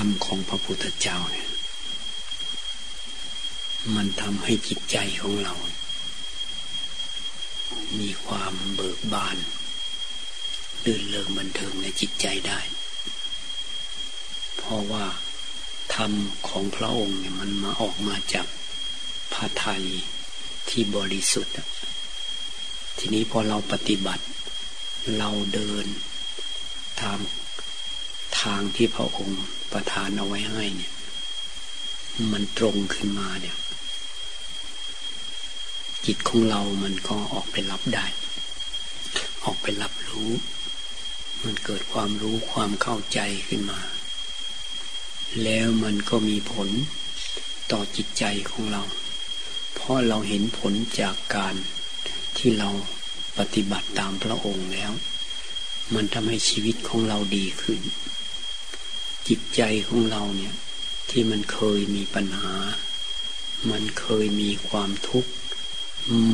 รมของพระพุทธเจ้าเนี่ย มันทำให้จิตใจของเรา มีความเบิกบานลื่นเลิงบันเทิงในจิตใจได้ เพราะว่าธรรมของพระองค์เนี่ยมันมาออกมาจากพระทัยที่บริสุทธิ์ ทีนี้พอเราปฏิบัติ เราเดินตามทางที่พระองค์ ประทานเอาไว้ให้เนี่ย มันตรงขึ้นมาเนี่ย จิตของเรามันก็ออกไปรับได้ ออกไปรับรู้ มันเกิดความรู้ความเข้าใจขึ้นมา แล้วมันก็มีผลต่อจิตใจของเรา เพราะเราเห็นผลจากการที่เราปฏิบัติตามพระองค์แล้ว มันทำให้ชีวิตของเราดีขึ้น จิตใจของเราเนี่ย ที่มันเคยมีปัญหา มันเคยมีความทุกข์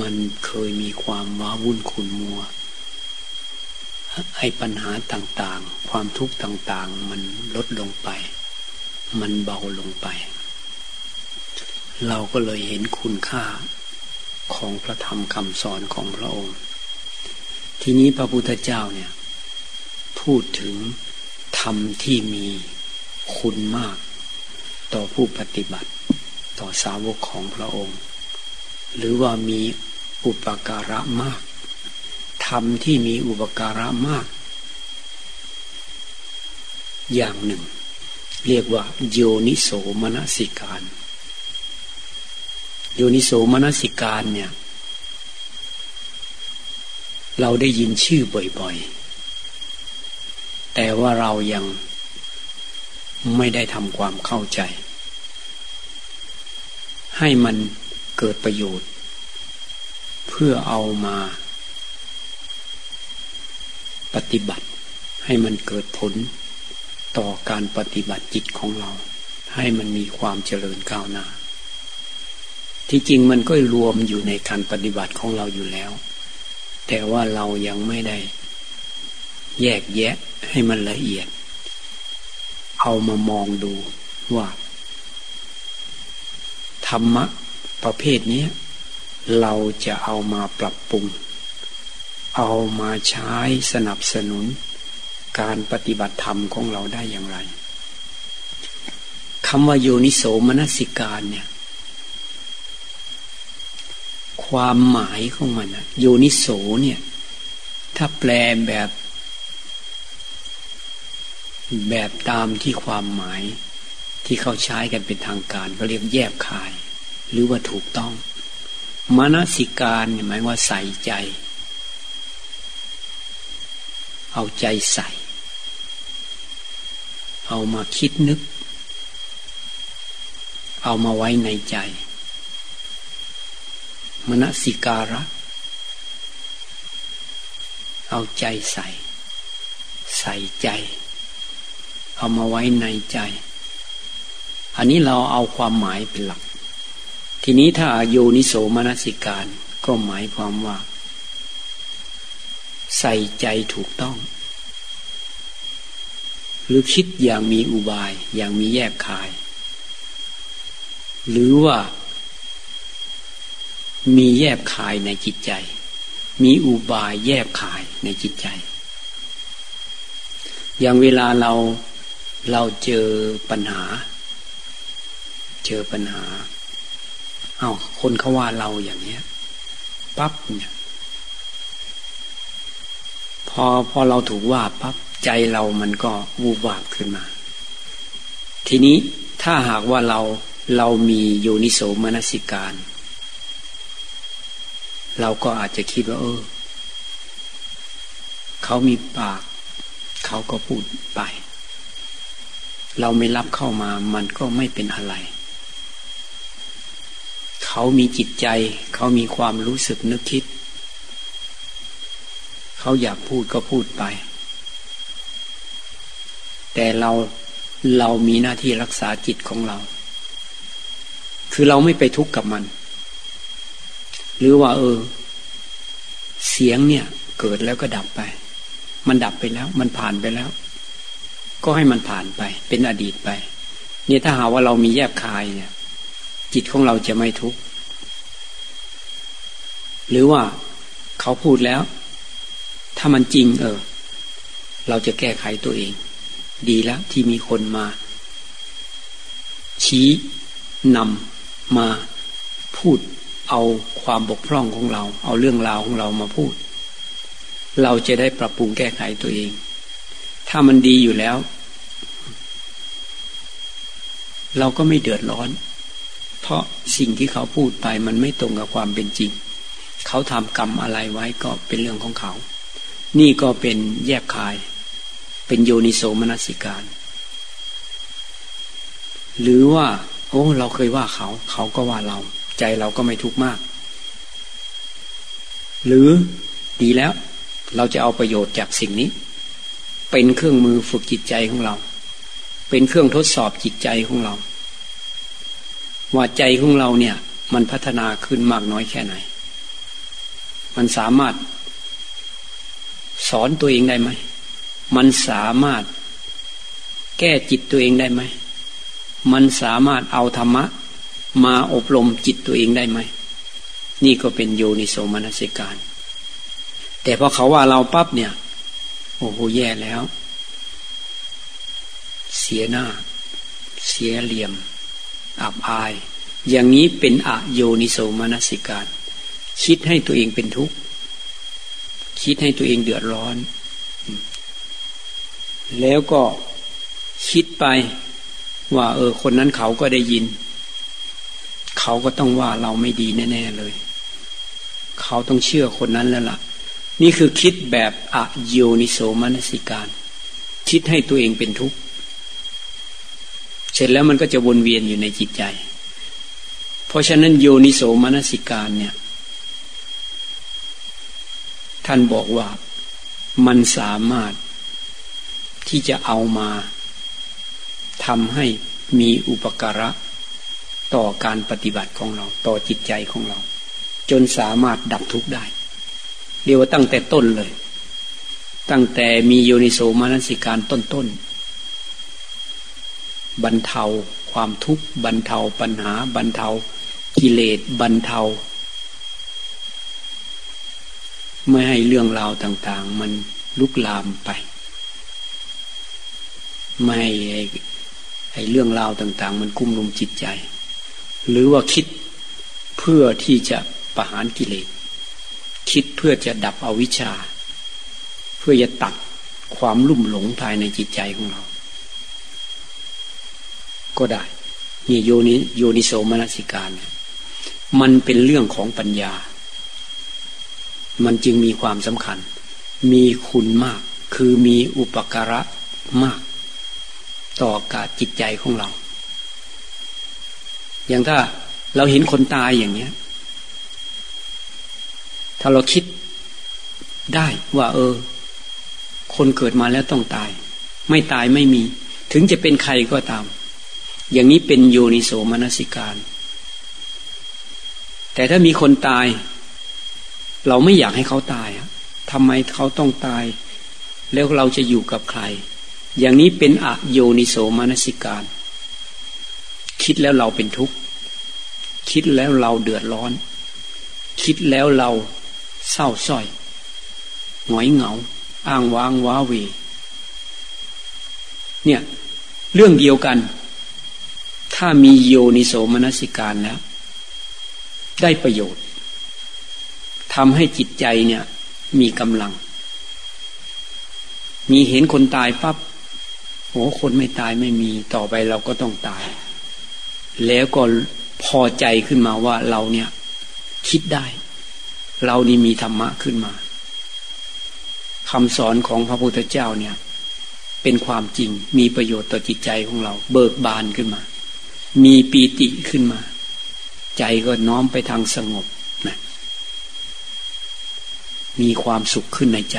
มันเคยมีความว้าวุ่นขุนมัวไอ้ปัญหาต่างๆ ความทุกข์ต่างๆ มันลดลงไป มันเบาลงไป เราก็เลยเห็นคุณค่าของพระธรรมคำสอนของพระองค์ ทีนี้พระพุทธเจ้าเนี่ย พูดถึงธรรมที่มี คุณมาก ต่อผู้ปฏิบัติ ต่อสาวกของพระองค์ หรือว่ามีอุปการะมากธรรมที่มีอุปการะมาก อย่างหนึ่ง เรียกว่า โยนิโสมนสิการ โยนิโสมนสิการเนี่ย เราได้ยินชื่อบ่อยๆ แต่ว่าเรายัง ไม่ได้ทำความเข้าใจ ให้มันเกิดประโยชน์ เพื่อเอามา ปฏิบัติ ให้มันเกิดผลต่อการปฏิบัติจิตของเรา ให้มันมีความเจริญก้าวหน้า ที่จริงมันก็รวมอยู่ในการปฏิบัติของเราอยู่แล้ว แต่ว่าเรายังไม่ได้ แยกแยะให้มันละเอียด เอามามองดูว่า ธรรมะประเภทนี้เราจะเอามาปรับปรุง เอามาใช้สนับสนุน การปฏิบัติธรรมของเราได้อย่างไรคำว่าโยนิโสมนสิการเนี่ย ความหมายของมันอะโยนิโสเนี่ย ถ้าแปลแบบ แบบตามที่ความหมายที่เขาใช้กันเป็นทางการเขาเรียกแยบคาย หรือว่าถูกต้องมนสิการหมายว่าใส่ใจ เอาใจใส่ เอามาคิดนึก เอามาไว้ในใจมนสิการะ เอาใจใส่ ใส่ใจ เอามาไว้ในใจ อันนี้เราเอาความหมายเป็นหลัก ทีนี้ถ้าโยนิโสมนสิการก็หมายความว่า ใส่ใจถูกต้อง หรือคิดอย่างมีอุบายอย่างมีแยบคาย หรือว่า มีแยบคายในจิตใจ มีอุบายแยบคายในจิตใจ อย่างเวลาเรา เราเจอปัญหา เจอปัญหา เอา้าคนเขาว่าเราอย่างเนี้ยปั๊บเนี่ย พอพอเราถูกว่าปั๊บใจเรามันก็วูบวาบขึ้นมา ทีนี้ถ้าหากว่าเราเรามีโยนิโสมนสิการ เราก็อาจจะคิดว่า เออ เขามีปาก เขาก็พูดไป เราไม่รับเข้ามามันก็ไม่เป็นอะไร เขามีจิตใจ เขามีความรู้สึกนึกคิด เขาอยากพูดก็พูดไป แต่เราเรามีหน้าที่รักษาจิตของเรา คือเราไม่ไปทุกข์กับมัน หรือว่า เออ เสียงเนี่ย เกิดแล้วก็ดับไป มันดับไปแล้ว มันผ่านไปแล้ว ก็ให้มันผ่านไป เป็นอดีตไป เนี่ยถ้าหาว่าเรามีแยบคายเนี่ย จิตของเราจะไม่ทุกข์หรือว่าเขาพูดแล้ว ถ้ามันจริง เออ เราจะแก้ไขตัวเอง ดีแล้วที่มีคนมา ชี้นำมาพูดเอาความบกพร่องของเรา เอาเรื่องราวของเรามาพูด เราจะได้ปรับปรุงแก้ไขตัวเอง ถ้ามันดีอยู่แล้ว เราก็ไม่เดือดร้อน เพราะสิ่งที่เขาพูดไปมันไม่ตรงกับความเป็นจริง เขาทำกรรมอะไรไว้ก็เป็นเรื่องของเขา นี่ก็เป็นแยบคาย เป็นโยนิโสมนสิการ หรือว่า โอ้ เราเคยว่าเขา เขาก็ว่าเรา ใจเราก็ไม่ทุกข์มาก หรือดีแล้ว เราจะเอาประโยชน์จากสิ่งนี้ เป็นเครื่องมือฝึกจิตใจของเรา เป็นเครื่องทดสอบจิตใจของเรา ว่าใจของเราเนี่ย มันพัฒนาขึ้นมากน้อยแค่ไหน มันสามารถ สอนตัวเองได้ไหม มันสามารถแก้จิตตัวเองได้ไหม มันสามารถเอาธรรมะ มาอบรมจิตตัวเองได้ไหม นี่ก็เป็นโยนิโสมนสิการ แต่พอเขาว่าเราปั๊บเนี่ย โอ้โหแย่แล้ว เสียหน้า เสียเหลี่ยม อับอาย อย่างนี้เป็นอโยนิโสมนสิการ คิดให้ตัวเองเป็นทุกข์ คิดให้ตัวเองเดือดร้อน แล้วก็คิดไปว่า เออ คนนั้นเขาก็ได้ยิน เขาก็ต้องว่าเราไม่ดีแน่ ๆ เลย เขาต้องเชื่อคนนั้นแล้วละ่ะ นี่คือคิดแบบอโยนิโสมนสิการ คิดให้ตัวเองเป็นทุกข์ เสร็จแล้วมันก็จะวนเวียนอยู่ในจิตใจ เพราะฉะนั้นโยนิโสมนสิการเนี่ย ท่านบอกว่ามันสามารถที่จะเอามาทำให้มีอุปการะต่อการปฏิบัติของเรา ต่อจิตใจของเรา จนสามารถดับทุกข์ได้ เรียกว่าตั้งแต่ต้นเลย ตั้งแต่มีโยนิโสมานสิการต้นๆบรรเทาความทุกข์บรรเทาปัญหา บรรเทา กิเลสบรรเทา ไม่ให้เรื่องราวต่าง ๆ มันลุกลามไป ไม่ให้ให้เรื่องราวต่าง ๆ มันกุ้มลุมจิตใจ หรือว่าคิดเพื่อที่จะประหารกิเลส คิดเพื่อจะดับอวิชชา เพื่อจะตัดความลุ่มหลงภายในจิตใจของเรา ก็ได้นี่โยนิโยนิโสมนสิการ มันเป็นเรื่องของปัญญา มันจึงมีความสำคัญ มีคุณมาก คือมีอุปการะมาก ต่อการจิตใจของเรา อย่างถ้าเราเห็นคนตายอย่างเนี้ย ถ้าเราคิดได้ว่า เออ คนเกิดมาแล้วต้องตาย ไม่ตายไม่มี ถึงจะเป็นใครก็ตาม อย่างนี้เป็นโยนิโสมนสิการ แต่ถ้ามีคนตาย เราไม่อยากให้เขาตายทำไมเขาต้องตาย แล้วเราจะอยู่กับใคร อย่างนี้เป็นอโยนิโสมนสิการ คิดแล้วเราเป็นทุกข์ คิดแล้วเราเดือดร้อน คิดแล้วเรา เศร้าส้อยหงอยเหงา อ้างว้างว้าเวเนี่ย เรื่องเดียวกัน ถ้ามีโยนิโสมนสิการแล้ว ได้ประโยชน์ทำให้จิตใจเนี่ย มีกำลัง มีเห็นคนตายปับ๊บโอ้คนไม่ตายไม่มีต่อไปเราก็ต้องตาย แล้วก็พอใจขึ้นมาว่าเราเนี่ย คิดได้ เรานี่มีธรรมะขึ้นมาคำสอนของพระพุทธเจ้าเนี่ย เป็นความจริงมีประโยชน์ต่อจิตใจของเรา เบิกบานขึ้นมา มีปีติขึ้นมา ใจก็น้อมไปทางสงบนะมีความสุขขึ้นในใจ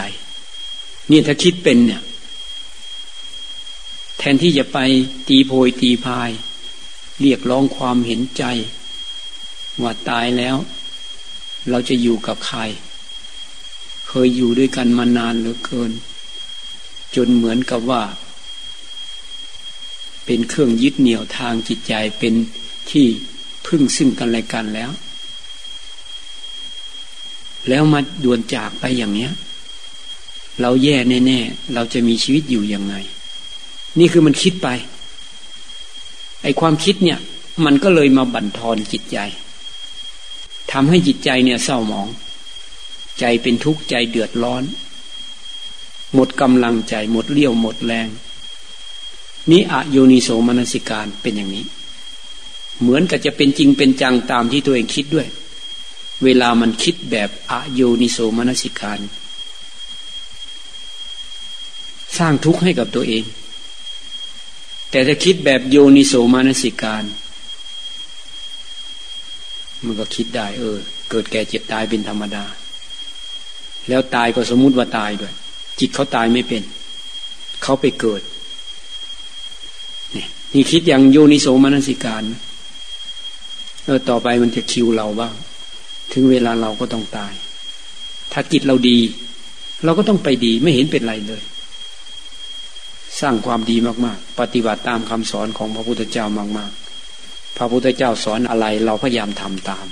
นี่ถ้าคิดเป็นเนี่ย แทนที่จะไปตีโพยตีพาย เรียกร้องความเห็นใจ ว่าตายแล้ว เราจะอยู่กับใคร เคยอยู่ด้วยกันมานานเหลือเกิน จนเหมือนกับว่า เป็นเครื่องยึดเหนี่ยวทางจิตใจเป็นที่พึ่งซึ่งกันและกันแล้ว แล้วมาด่วนจากไปอย่างเนี้ย เราแย่แน่ๆ เราจะมีชีวิตอยู่ยังไง นี่คือมันคิดไป ไอความคิดเนี่ย มันก็เลยมาบั่นทอนจิตใจ ทำให้จิตใจเนี่ยเศร้าหมอง ใจเป็นทุกข์ใจเดือดร้อน หมดกำลังใจหมดเลี้ยวหมดแรง นี่อโยนิโสมนสิการเป็นอย่างนี้ เหมือนกับจะเป็นจริงเป็นจังตามที่ตัวเองคิดด้วย เวลามันคิดแบบอโยนิโสมนสิการ สร้างทุกข์ให้กับตัวเอง แต่ถ้าคิดแบบโยนิโสมานสิการ มันก็คิดได้ เออ เกิดแก่เจ็บตายเป็นธรรมดา แล้วตายก็สมมุติว่าตายด้วย จิตเขาตายไม่เป็น เขาไปเกิดนี่คิดอย่างโยนิโสมนสิการเออต่อไปมันจะคิวเราบ้าง ถึงเวลาเราก็ต้องตาย ถ้าจิตเราดี เราก็ต้องไปดีไม่เห็นเป็นไรเลย สร้างความดีมาก ๆ ปฏิบัติตามคำสอนของพระพุทธเจ้ามาก ๆ พระพุทธเจ้าสอนอะไร เราพยายามทำตาม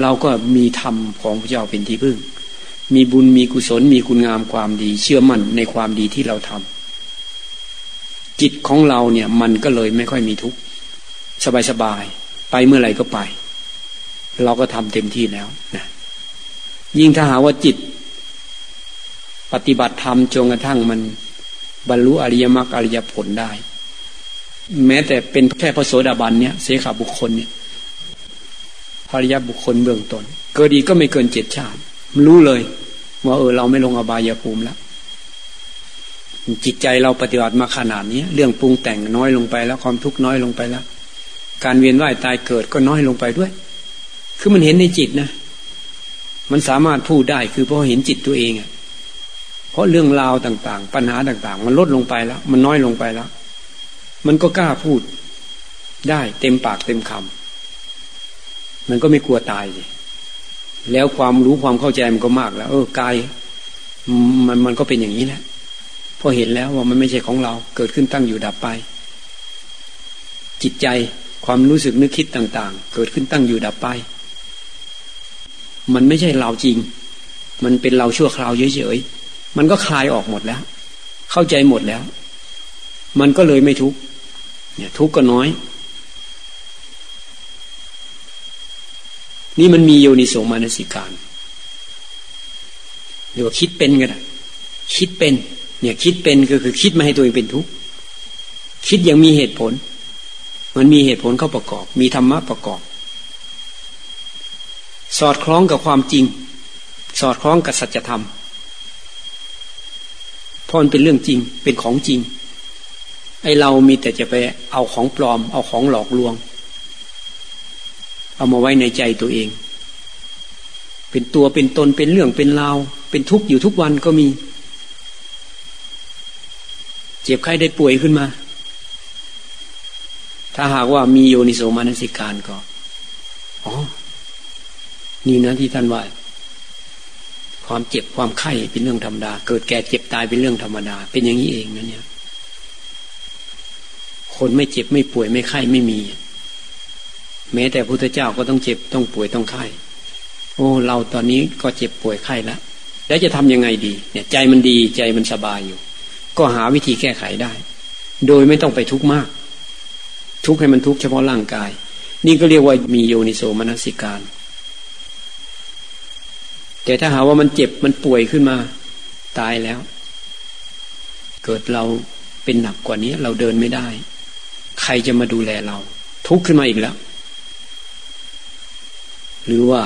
เราก็มีธรรมของพระเจ้าเป็นที่พึ่ง มีบุญมีกุศล มีคุณงามความดี เชื่อมั่นในความดีที่เราทำจิตของเราเนี่ย มันก็เลยไม่ค่อยมีทุกข์สบายๆไปเมื่อไหร่ก็ไป เราก็ทำเต็มที่แล้วนะยิ่งถ้าหาว่าจิต ปฏิบัติธรรมจนกระทั่งมันบรรลุอริยมรรคอริยผลได้ แม้แต่เป็นแค่พระโสดาบันเนี่ยเสขาบุคคลเนี่ยภริยบุคคลเบื้องตนเกิดดีก็ไม่เกินเจ็ดชาติ รู้เลย ว่าเออเราไม่ลงอบายภูมิแล้วจิตใจเราปฏิบัติมาขนาดนี้เรื่องปรุงแต่งน้อยลงไปแล้วความทุกข์น้อยลงไปแล้ว การเวียนว่ายตายเกิดก็น้อยลงไปด้วย คือมันเห็นในจิตนะ มันสามารถพูดได้คือเพราะเห็นจิตตัวเองอะเพราะเรื่องราวต่าง ๆ ปัญหาต่าง ๆ มันลดลงไปแล้ว มันน้อยลงไปแล้ว มันก็กล้าพูดได้เต็มปากเต็มคำมันก็ไม่กลัวตายสิแล้วความรู้ความเข้าใจมันก็มากแล้ว เออกายมันมันก็เป็นอย่างนี้แหละพอเห็นแล้วว่ามันไม่ใช่ของเรา เกิดขึ้นตั้งอยู่ดับไป จิตใจความรู้สึกนึกคิดต่าง ๆ เกิดขึ้นตั้งอยู่ดับไป มันไม่ใช่เราจริง มันเป็นเราชั่วคราวเฉยๆมันก็คลายออกหมดแล้ว เข้าใจหมดแล้ว มันก็เลยไม่ทุกข์ เนี่ยทุกข์ก็น้อย นี่มันมีโยนิโสมานสิการหรือว่าคิดเป็นก็ได้คิดเป็น เนี่ยคิดเป็นก็คือคิดมาให้ตัวเองเป็นทุกข์คิดอย่างมีเหตุผล มันมีเหตุผลเข้าประกอบ มีธรรมะประกอบ สอดคล้องกับความจริง สอดคล้องกับสัจธรรมพราะมันเป็นเรื่องจริง เป็นของจริง ไอเรามีแต่จะไปเอาของปลอม เอาของหลอกลวง เอามาไว้ในใจตัวเอง เป็นตัวเป็นตนเป็นเรื่องเป็นราวเป็นทุกข์อยู่ทุกวันก็มี เจ็บไข้ได้ป่วยขึ้นมา ถ้าหากว่ามีโยนิโสมานสิการก็อ๋อนี่นะที่ท่านว่าความเจ็บความไข้เป็นเรื่องธรรมดา เกิดแก่เจ็บตายเป็นเรื่องธรรมดา เป็นอย่างนี้เองนะเนี่ย คนไม่เจ็บไม่ป่วยไม่ไข้ไม่มี แม้แต่พุทธเจ้าก็ต้องเจ็บต้องป่วยต้องไข้ โอ้ เราตอนนี้ก็เจ็บป่วยไข้แล้วแล้วจะทำยังไงดี เนี่ย ใจมันดีใจมันสบายอยู่ ก็หาวิธีแก้ไขได้ โดยไม่ต้องไปทุกข์มาก ทุกข์ให้มันทุกข์เฉพาะร่างกาย นี่ก็เรียกว่ามีโยนิโสมนสิการ แต่ถ้าหาว่ามันเจ็บมันป่วยขึ้นมา ตายแล้ว เกิดเราเป็นหนักกว่านี้เราเดินไม่ได้ ใครจะมาดูแลเรา ทุกข์ขึ้นมาอีกแล้ว หรือว่า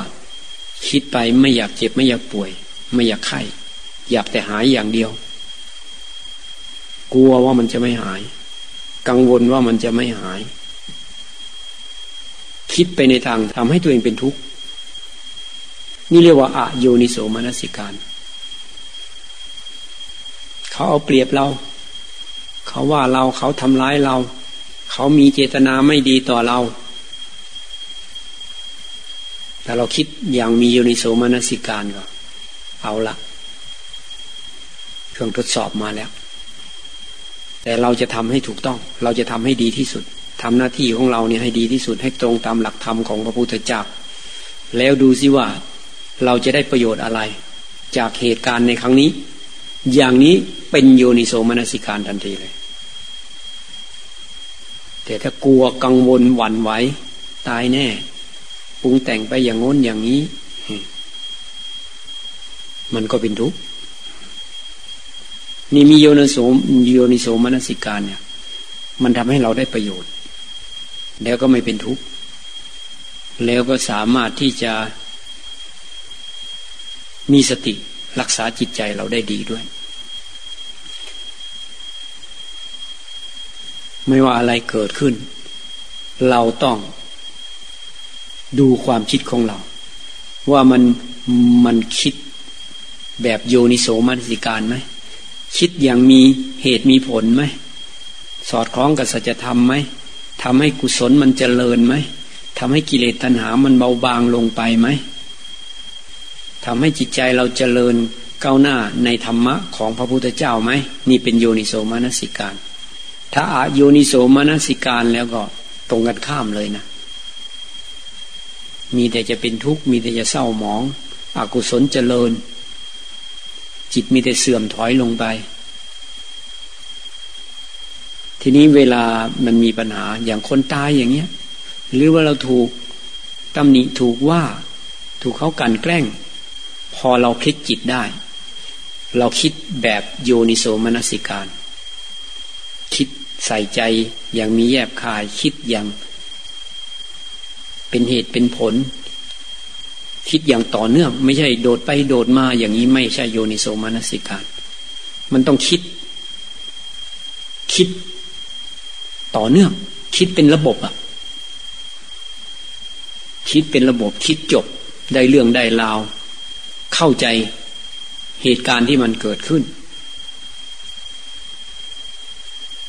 คิดไปไม่อยากเจ็บไม่อยากป่วย ไม่อยากไข้อยากแต่หายอย่างเดียว กลัวว่ามันจะไม่หาย กังวลว่ามันจะไม่หาย คิดไปในทางทำให้ตัวเองเป็นทุกข์ นี่เรียกว่าอะโยนิโสมนสิการ เขาเอาเปรียบเรา เขาว่าเราเขาทำร้ายเรา เขามีเจตนาไม่ดีต่อเรา แต่เราคิดอย่างมีโยนิโสมนสิการก็ เอาละเครื่องทดสอบมาแล้ว แต่เราจะทำให้ถูกต้อง เราจะทำให้ดีที่สุดทำหน้าที่ของเราเนี่ยให้ดีที่สุดให้ตรงตามหลักธรรมของพระพุทธเจ้าแล้วดูสิว่าเราจะได้ประโยชน์อะไร จากเหตุการณ์ในครั้งนี้ อย่างนี้เป็นโยนิโสมนสิการทันทีเลย แต่ถ้ากลัวกังวลหวั่นไหวตายแน่ปรุงแต่งไปอย่างง้นอย่างนี้ มันก็เป็นทุกข์นี่มีโยนิโสมโยนิโสมนสิการเนี่ย มันทำให้เราได้ประโยชน์ แล้วก็ไม่เป็นทุกข์แล้วก็สามารถที่จะมีสติรักษาจิตใจเราได้ดีด้วย ไม่ว่าอะไรเกิดขึ้น เราต้องดูความคิดของเรา ว่ามันมันคิดแบบโยนิโสมนสิการไหมคิดอย่างมีเหตุมีผลไหมสอดคล้องกับสัจธรรมไหมทำให้กุศลมันเจริญไหมทำให้กิเลสตัณหามันเบาบางลงไปไหมทำให้จิตใจเราเจริญก้าวหน้าในธรรมะของพระพุทธเจ้าไหมนี่เป็นโยนิโสมนสิการ ถ้าอาโยนิโสมนสิการแล้วก็ตรงกันข้ามเลยนะ มีแต่จะเป็นทุกข์ มีแต่จะเศร้าหมอง อกุศลเจริญ จิตมีแต่เสื่อมถอยลงไป ทีนี้เวลามันมีปัญหาอย่างคนตายอย่างเงี้ย หรือว่าเราถูกตำหนิถูกว่า ถูกเขากันแกล้ง พอเราพลิกจิตได้ เราคิดแบบโยนิโสมนสิการ คิดใส่ใจอย่างมีแยบคายคิดอย่างเป็นเหตุเป็นผล คิดอย่างต่อเนื่อง ไม่ใช่โดดไปโดดมาอย่างนี้ไม่ใช่โยนิโสมนสิการ มันต้องคิด คิดต่อเนื่อง คิดเป็นระบบอะคิดเป็นระบบคิดจบได้เรื่องได้ราว เข้าใจเหตุการณ์ที่มันเกิดขึ้น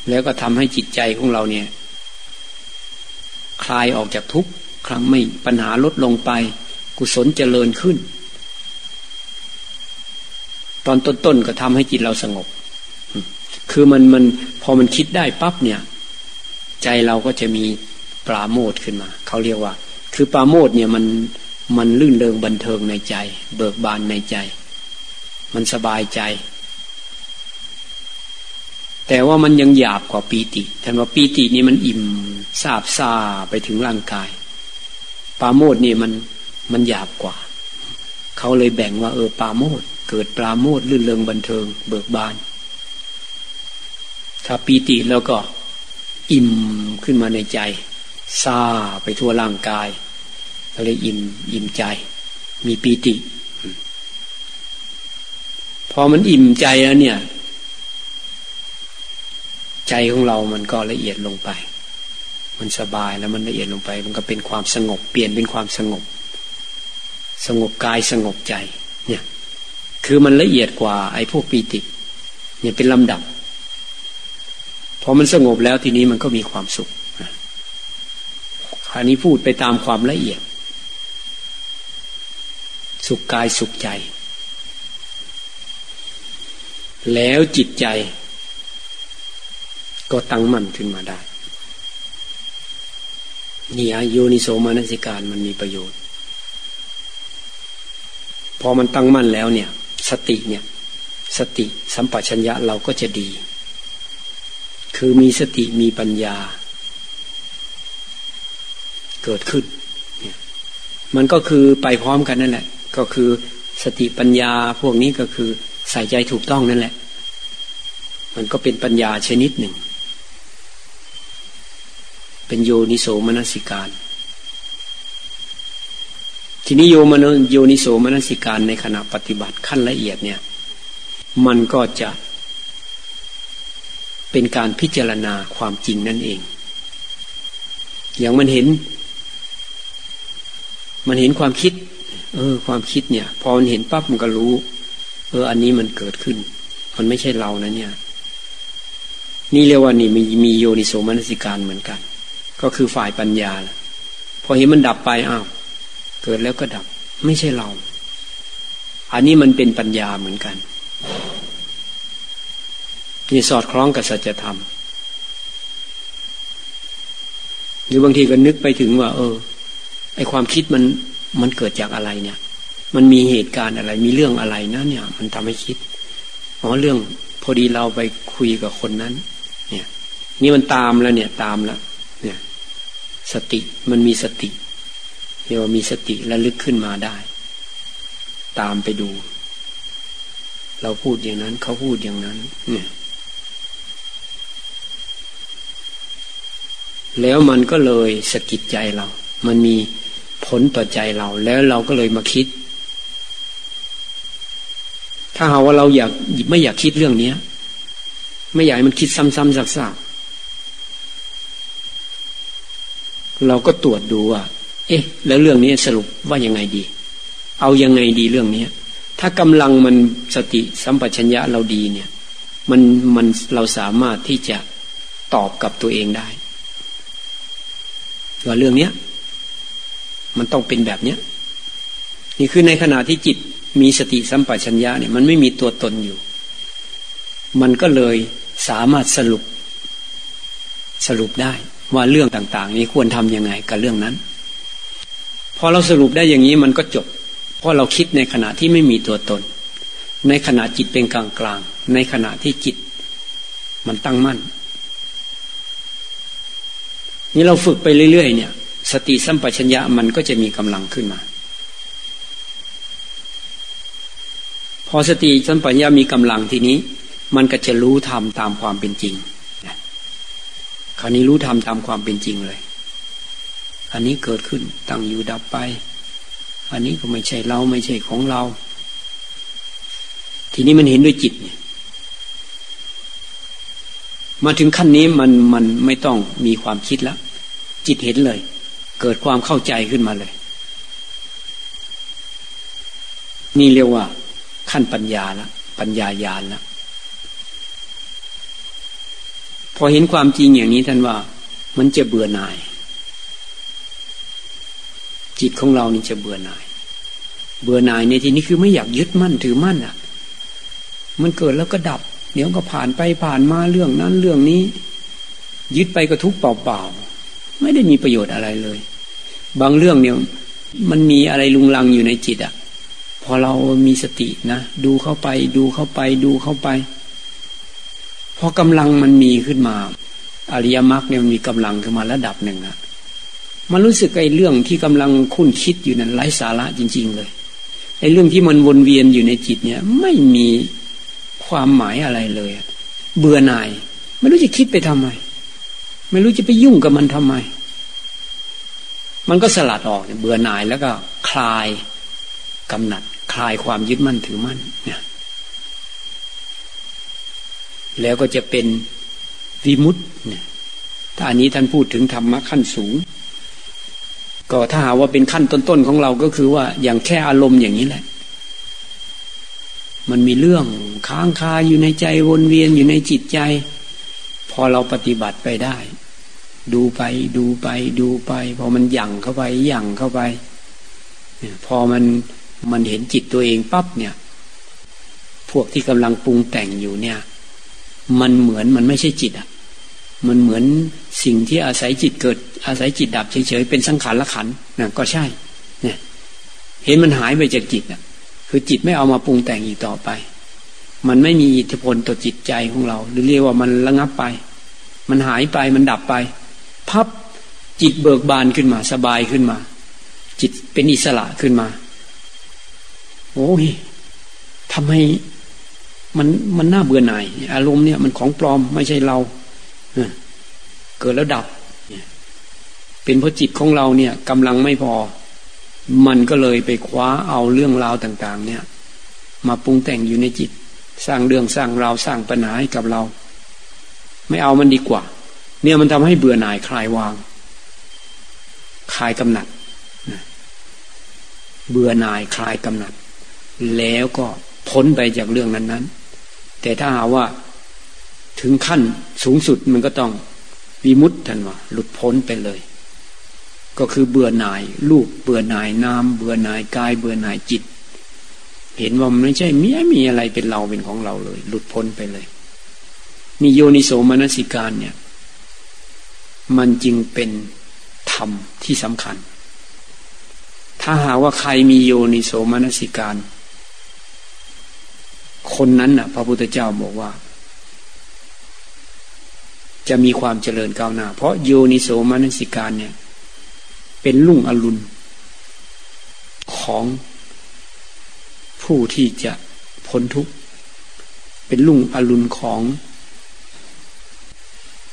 แล้วก็ทำให้จิตใจของเราเนี่ย คลายออกจากทุกข์ครั้งไม่ปัญหาลดลงไป กุศลเจริญขึ้น ตอนต้นๆก็ทำให้จิตเราสงบ คือมันมันพอมันคิดได้ปั๊บเนี่ย ใจเราก็จะมีปราโมทขึ้นมา เขาเรียกว่า คือปราโมทเนี่ยมันมันลื่นเริงบันเทิงในใจ เบิกบานในใจ มันสบายใจ แต่ว่ามันยังหยาบกว่าปีติท่านว่าปีตินี่มันอิ่มซาบซาไปถึงร่างกาย ปาโมทนี่มันมันหยาบกว่า เขาเลยแบ่งว่า เออปาโมดเกิดปราโมดลื่นเริงบันเทิง เบิกบาน ถ้าปีติแล้วก็อิ่มขึ้นมาในใจซาไปทั่วร่างกายก็เลยอิ่มอิ่มใจ มีปีติ พอมันอิ่มใจแล้วเนี่ย ใจของเรามันก็ละเอียดลงไป มันสบายแล้วมันละเอียดลงไป มันก็เป็นความสงบ เปลี่ยนเป็นความสงบ สงบกายสงบใจ เนี่ย คือมันละเอียดกว่า ไอ้พวกปีติ เนี่ยเป็นลำดับ พอมันสงบแล้วทีนี้มันก็มีความสุขคราวนี้พูดไปตามความละเอียด สุขกายสุขใจ แล้วจิตใจ ก็ตั้งมั่นขึ้นมาได้ นี่อายุนิโสมานสิการมันมีประโยชน์ พอมันตั้งมั่นแล้วเนี่ย สติเนี่ย สติสัมปชัญญะเราก็จะดี คือมีสติมีปัญญา เกิดขึ้นเนี่ยมันก็คือไปพร้อมกันนั่นแหละ ก็คือสติปัญญาพวกนี้ก็คือใส่ใจถูกต้องนั่นแหละ มันก็เป็นปัญญาชนิดหนึ่ง เป็นโยนิโสมนสิการ ทีนี้โยมนโยนิโสมนสิการในขณะปฏิบัติขั้นละเอียดเนี่ย มันก็จะเป็นการพิจารณาความจริงนั่นเอง อย่างมันเห็น มันเห็นความคิด เออ ความคิดเนี่ย พอมันเห็นปั๊บมันก็รู้ เออ อันนี้มันเกิดขึ้น มันไม่ใช่เรานะเนี่ย นี่เรียกว่านี่มีมีโยนิโสมนสิการเหมือนกัน ก็คือฝ่ายปัญญาพอเห็นมันดับไปอ้าวเกิดแล้วก็ดับ ไม่ใช่เรา อันนี้มันเป็นปัญญาเหมือนกันนี่สอดคล้องกับสัจธรรมหรือบางทีก็นึกไปถึงว่า เออไอความคิดมันมันเกิดจากอะไรเนี่ย มันมีเหตุการณ์อะไร มีเรื่องอะไรนะเนี่ย มันทำให้คิดอ๋อเรื่อง พอดีเราไปคุยกับคนนั้น เนี่ย นี่มันตามแล้วเนี่ย ตามแล้ว สติมันมีสติเรียกว่ามีสติและลึกขึ้นมาได้ ตามไปดู เราพูดอย่างนั้น เขาพูดอย่างนั้น เนี่ย แล้วมันก็เลยสะกิดใจเรา มันมีผลต่อใจเรา แล้วเราก็เลยมาคิด ถ้าหาว่าเราอยากไม่อยากคิดเรื่องเนี้ย ไม่อยากให้มันคิดซ้ำๆซักๆ เราก็ตรวจดูว่า เอ๊ะ แล้วเรื่องนี้สรุปว่ายังไงดี เอายังไงดีเรื่องนี้ถ้ากำลังมันสติสัมปชัญญะเราดีเนี่ย มันมันเราสามารถที่จะตอบกับตัวเองได้ว่าเรื่องเนี้ยมันต้องเป็นแบบเนี้ยนี่คือในขณะที่จิตมีสติสัมปชัญญะเนี่ยมันไม่มีตัวตนอยู่ มันก็เลยสามารถสรุปสรุปได้ ว่าเรื่องต่าง ๆ นี้ควรทำยังไงกับเรื่องนั้น พอเราสรุปได้อย่างนี้มันก็จบ เพราะเราคิดในขณะที่ไม่มีตัวตน ในขณะจิตเป็นกลางๆในขณะที่จิต มันตั้งมั่น นี่เราฝึกไปเรื่อยๆเนี่ย สติสัมปชัญญะมันก็จะมีกำลังขึ้นมา พอสติสัมปชัญญะมีกำลังทีนี้ มันก็จะรู้ธรรมตามความเป็นจริง คราวนี้รู้ธรรมตามความเป็นจริงเลย อันนี้เกิดขึ้นตั้งอยู่ดับไป อันนี้ก็ไม่ใช่เราไม่ใช่ของเรา ทีนี้มันเห็นด้วยจิตเนี่ย มาถึงขั้นนี้มันมันไม่ต้องมีความคิดแล้ว จิตเห็นเลย เกิดความเข้าใจขึ้นมาเลย นี่เรียกว่า ขั้นปัญญาละปัญญายาณละ พอเห็นความจริงอย่างนี้ท่านว่า มันจะเบื่อหน่าย จิตของเรานี่จะเบื่อหน่าย เบื่อหน่ายในที่นี้คือไม่อยากยึดมั่นถือมั่นอะ มันเกิดแล้วก็ดับ เดี๋ยวก็ผ่านไปผ่านมาเรื่องนั้นเรื่องนี้ ยึดไปก็ทุกเปล่าๆไม่ได้มีประโยชน์อะไรเลย บางเรื่องเนี่ย มันมีอะไรลุงลังอยู่ในจิตอะพอเรามีสตินะ ดูเข้าไป ดูเข้าไป ดูเข้าไป พอกำลังมันมีขึ้นมา อริยมรรคเนี่ยมันมีกำลังขึ้นมาระดับหนึ่งอะมันรู้สึกไอ้เรื่องที่กำลังคุ้นคิดอยู่นั้นไร้สาระจริง ๆ เลยไอ้เรื่องที่มันวนเวียนอยู่ในจิตเนี่ย ไม่มีความหมายอะไรเลย เบื่อหน่าย ไม่รู้จะคิดไปทำไม ไม่รู้จะไปยุ่งกับมันทำไม มันก็สลัดออกเบื่อหน่ายแล้วก็คลายกำหนัด คลายความยึดมั่นถือมั่นเนี่ย แล้วก็จะเป็นวิมุตต์เนี่ยถ้าอันนี้ท่านพูดถึงธรรมะขั้นสูง ก็ถ้าหาว่าเป็นขั้นต้นๆของเราก็คือว่าอย่างแค่อารมณ์อย่างนี้แหละ มันมีเรื่องค้างคาอยู่ในใจวนเวียนอยู่ในจิตใจ พอเราปฏิบัติไปได้ ดูไปดูไปดูไป พอมันหยั่งเข้าไปหยั่งเข้าไปพอมันมันเห็นจิตตัวเองปั๊บเนี่ย พวกที่กำลังปรุงแต่งอยู่เนี่ย มันเหมือนมันไม่ใช่จิตอะ มันเหมือนสิ่งที่อาศัยจิตเกิด อาศัยจิตดับเฉยๆเป็นสังขารละขันนะก็ใช่ เนี่ย เห็นมันหายไปจากจิตอะ คือจิตไม่เอามาปรุงแต่งอีกต่อไป มันไม่มีอิทธิพลต่อจิตใจของเรา หรือเรียกว่ามันระงับไป มันหายไปมันดับไป พับจิตเบิกบานขึ้นมาสบายขึ้นมา จิตเป็นอิสระขึ้นมา โอ้ยทำไม มันมันน่าเบื่อหน่าย อารมณ์เนี่ยมันของปลอมไม่ใช่เราเกิดแล้วดับเป็นเพราะจิตของเราเนี่ยกำลังไม่พอ มันก็เลยไปคว้าเอาเรื่องราวต่าง ๆ เนี่ย มาปรุงแต่งอยู่ในจิต สร้างเรื่องสร้างราวสร้างปัญหาให้กับเรา ไม่เอามันดีกว่า เนี่ยมันทำให้เบื่อหน่ายคลายวาง คลายกำหนัดเบื่อหน่ายคลายกำหนัด แล้วก็พ้นไปจากเรื่องนั้นๆ แต่ถ้าหาว่าถึงขั้นสูงสุดมันก็ต้องวิมุตทันว่าหลุดพ้นไปเลย ก็คือเบื่อหน่ายลูกเบื่อหน่ายน้ำเบื่อหน่ายกาย เบื่อหน่ายจิต เห็นว่ามันไม่ใช่มีมีอะไรเป็นเราเป็นของเราเลย หลุดพ้นไปเลยมีโยนิโสมนสิการเนี่ย มันจึงเป็นธรรมที่สำคัญ ถ้าหาว่าใครมีโยนิโสมนสิการ คนนั้นน่ะ พระพุทธเจ้าบอกว่า จะมีความเจริญก้าวหน้า เพราะโยนิโสมนสิการเนี่ย เป็นลุ่งอรุณของผู้ที่จะพ้นทุกข์ เป็นลุ่งอรุณของ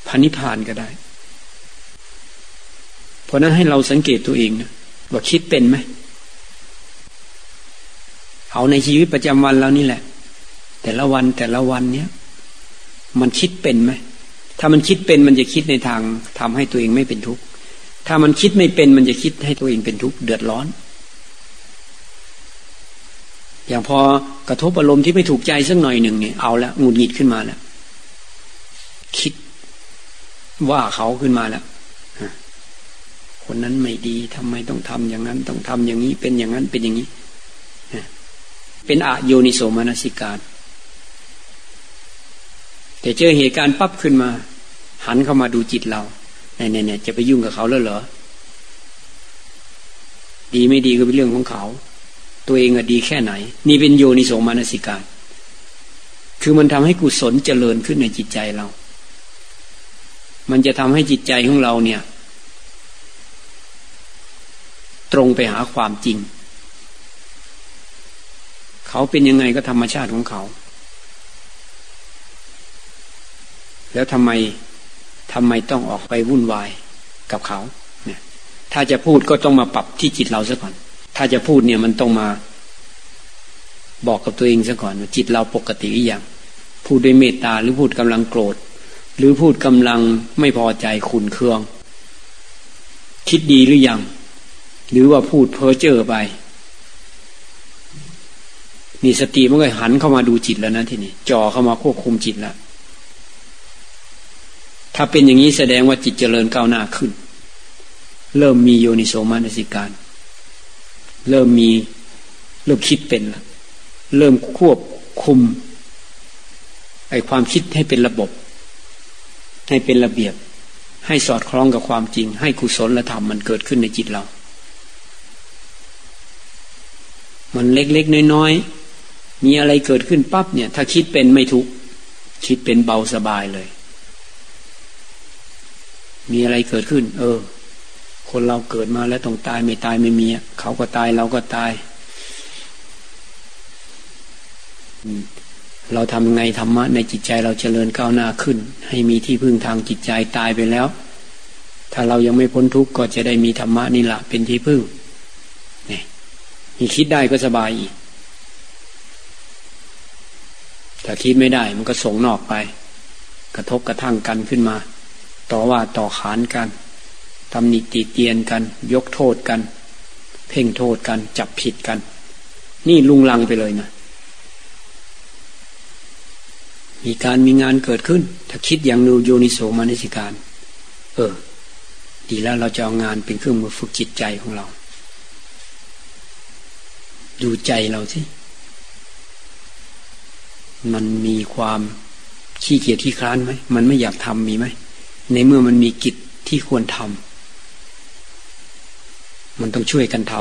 พันิพานก็ได้ เพราะนั้นให้เราสังเกตตัวเองนะว่าคิดเป็นไหม เอาในชีวิตประจำวันเรานี่แหละ แต่ละวันแต่ละวันเนี้ยมันคิดเป็นไหมถ้ามันคิดเป็นมันจะคิดในทางทำให้ตัวเองไม่เป็นทุกข์ถ้ามันคิดไม่เป็นมันจะคิดให้ตัวเองเป็นทุกข์เดือดร้อน อย่างพอกระทบอารมณ์ที่ไม่ถูกใจสักหน่อยหนึ่งเนี่ยเอาละหงุดหงิดขึ้นมาแล้วคิดว่าเขาขึ้นมาแล้วคนนั้นไม่ดีทำไมต้องทำอย่างนั้น ต้องทำอย่างนี้เป็นอย่างนั้นเป็นอย่างนี้เป็นอโยนิโสมนสิการ แต่เจอเหตุการณ์ปั๊บขึ้นมา หันเข้ามาดูจิตเราเนี่ยเนี่ยจะไปยุ่งกับเขาแล้วเหรอ ดีไม่ดีก็เป็นเรื่องของเขา ตัวเองอะดีแค่ไหน นี่เป็นโยนิโสมานสิการ คือมันทำให้กุศลเจริญขึ้นในจิตใจเรา มันจะทำให้จิตใจของเราเนี่ย ตรงไปหาความจริง เขาเป็นยังไงก็ธรรมชาติของเขา แล้วทำไมทำไมต้องออกไปวุ่นวายกับเขาเนี่ยถ้าจะพูดก็ต้องมาปรับที่จิตเราซะก่อน ถ้าจะพูดเนี่ยมันต้องมาบอกกับตัวเองซะก่อนว่าจิตเราปกติหรือยังพูดด้วยเมตตาหรือพูดกำลังโกรธ หรือพูดกำลังไม่พอใจขุนเคือง คิดดีหรือยัง หรือว่าพูดเพ้อเจ้อไปนี่สติมันก็หันเข้ามาดูจิตแล้วนะทีนี้จ่อเข้ามาควบคุมจิตแล้ว ถ้าเป็นอย่างนี้แสดงว่าจิตเจริญก้าวหน้าขึ้น เริ่มมีโยนิโสมานสิการ เริ่มมีเริ่มคิดเป็นล้วเริ่มควบคุมไอความคิดให้เป็นระบบ ให้เป็นระเบียบ ให้สอดคล้องกับความจริง ให้กุศลและธรรมมันเกิดขึ้นในจิตเรา มันเล็กๆน้อยๆมีอะไรเกิดขึ้นปั๊บเนี่ย ถ้าคิดเป็นไม่ทุกคิดเป็นเบาสบายเลย มีอะไรเกิดขึ้น เออ คนเราเกิดมาแล้วต้องตายไม่ตายไม่มีเขาก็ตายเราก็ตายเราทำไงธรรมะในจิตใจเราเจริญก้าวหน้าขึ้น ให้มีที่พึ่งทางจิตใจตายไปแล้ว ถ้าเรายังไม่พ้นทุกข์ก็จะได้มีธรรมะนี่แหละเป็นที่พึ่งนี่มีคิดได้ก็สบายอีกถ้าคิดไม่ได้มันก็ส่งนอกไป กระทบกระทั่งกันขึ้นมา ต่อว่าต่อขานกันตำหนิตีเตียนกัน ยกโทษกัน เพ่งโทษกัน จับผิดกัน นี่ลุงลังไปเลยนะมีการมีงานเกิดขึ้น ถ้าคิดอย่างนูโยนิโสมานิสิการ เออ ดีแล้วเราจะเอางานเป็นเครื่องมือฝึกจิตใจของเรา ดูใจเราสิมันมีความขี้เกียจที่คร้านไหม มันไม่อยากทำมีไหม ในเมื่อมันมีกิจที่ควรทำมันต้องช่วยกันท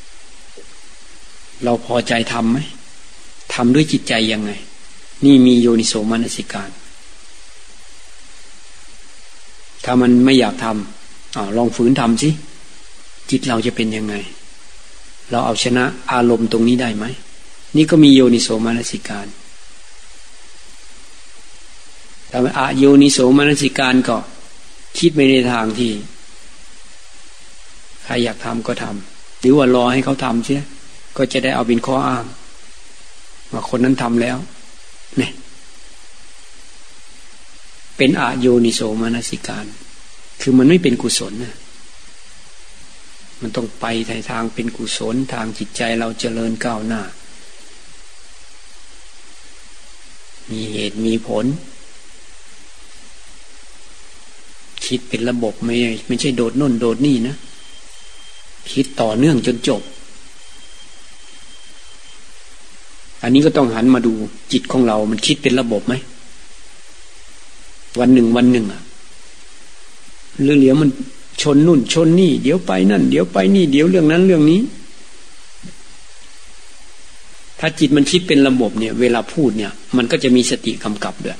ำเราพอใจทำไหมทำด้วยจิตใจยังไง นี่มีโยนิโสมนสิการ ถ้ามันไม่อยากทำอลองฝืนทำสิจิตเราจะเป็นยังไง เราเอาชนะอารมณ์ตรงนี้ได้ไหม นี่ก็มีโยนิโสมนสิการ แต่อาโยนิโสมนสิการก็คิดไปในทางที่ ใครอยากทำก็ทำหรือว่ารอให้เขาทำเสียก็จะได้เอาเป็นข้ออ้างว่าคนนั้นทำแล้วเนี่ยเป็นอาโยนิโสมนสิการ คือมันไม่เป็นกุศลนะมันต้องไปทาทางเป็นกุศลทางจิตใจเราเจริญก้าวหน้า มีเหตุมีผล คิดเป็นระบบไม่ไม่ใช่โดดน่นโดดนี่นะ คิดต่อเนื่องจนจบ อันนี้ก็ต้องหันมาดูจิตของเรา มันคิดเป็นระบบไหม วันหนึ่งวันหนึ่งอะเรื่องเหลียวมันชนนู่น ชนนี่ เดี๋ยวไปนั่น เดี๋ยวไปนี่ เดี๋ยวเรื่องนั้นเรื่องนี้ ถ้าจิตมันคิดเป็นระบบเนี่ย เวลาพูดเนี่ย มันก็จะมีสติกำกับด้วย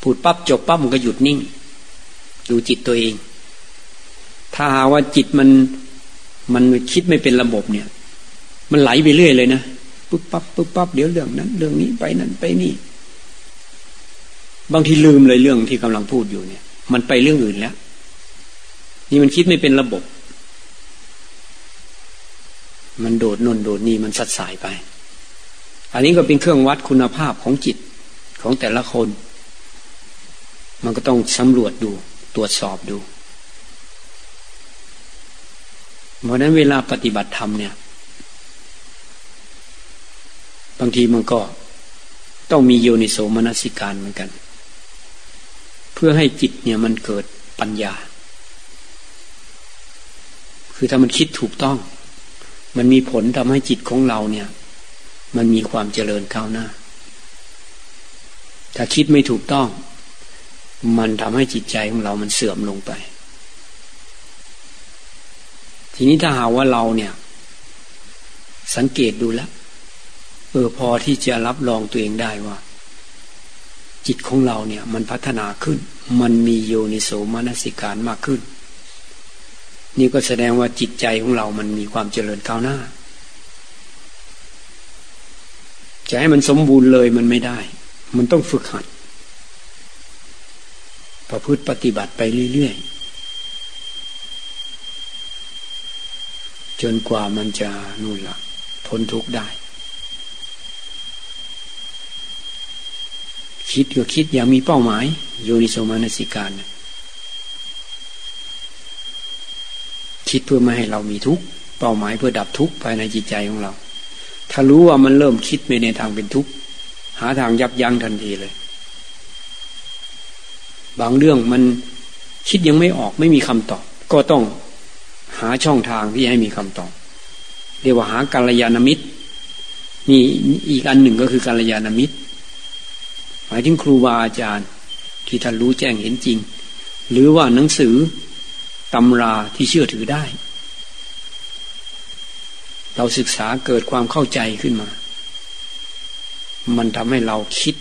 พูดปั๊บจบปั๊บมันก็หยุดนิ่ง ดูจิตตัวเอง ถ้าหาว่าจิตมันมันคิดไม่เป็นระบบเนี่ย มันไหลไปเรื่อยเลยนะปุ๊บปั๊บปุ๊บปั๊บเดี๋ยวเรื่องนั้น เรื่องนี้ไปนั่นไปนี่ บางทีลืมเลยเรื่องที่กำลังพูดอยู่เนี่ย มันไปเรื่องอื่นแล้ว นี่มันคิดไม่เป็นระบบ มันโดดนนโดดนี่มันสัดสายไป อันนี้ก็เป็นเครื่องวัดคุณภาพของจิตของแต่ละคน มันก็ต้องสำรวจดู ตรวจสอบดู เพราะนั้นเวลาปฏิบัติธรรมเนี่ย บางทีมันก็ต้องมีโยนิโสมนสิการเหมือนกัน เพื่อให้จิตเนี่ยมันเกิดปัญญา คือถ้ามันคิดถูกต้อง มันมีผลทำให้จิตของเราเนี่ย มันมีความเจริญก้าวหน้า ถ้าคิดไม่ถูกต้อง มันทำให้จิตใจของเรามันเสื่อมลงไป ทีนี้ถ้าหาว่าเราเนี่ย สังเกตดูแล้วเออพอที่จะรับรองตัวเองได้ว่า จิตของเราเนี่ย มันพัฒนาขึ้น มันมีโยนิโสมนสิการมากขึ้น นี่ก็แสดงว่าจิตใจของเรามันมีความเจริญก้าวหน้า จะให้มันสมบูรณ์เลยมันไม่ได้ มันต้องฝึกหัด ประพฤติปฏิบัติไปเรื่อยๆ จนกว่ามันจะนู่นละพ้นทุกข์ได้ คิดก็คิดอย่างมีเป้าหมาย โยนิโสมานสิการ คิดเพื่อไม่ให้เรามีทุกข์ เป้าหมายเพื่อดับทุกข์ภายในจิตใจของเรา ถ้ารู้ว่ามันเริ่มคิดไปในทางเป็นทุกข์ หาทางยับยั้งทันทีเลย บางเรื่องมันคิดยังไม่ออกไม่มีคำตอบ ก็ต้องหาช่องทางที่ให้มีคำตอบเรียกว่าหากัลยาณมิตร นี่อีกอันหนึ่งก็คือกัลยาณมิตร หมายถึงครูบาอาจารย์ ที่ท่านรู้แจ้งเห็นจริง หรือว่าหนังสือตำราที่เชื่อถือได้ เราศึกษาเกิดความเข้าใจขึ้นมา มันทำให้เราคิด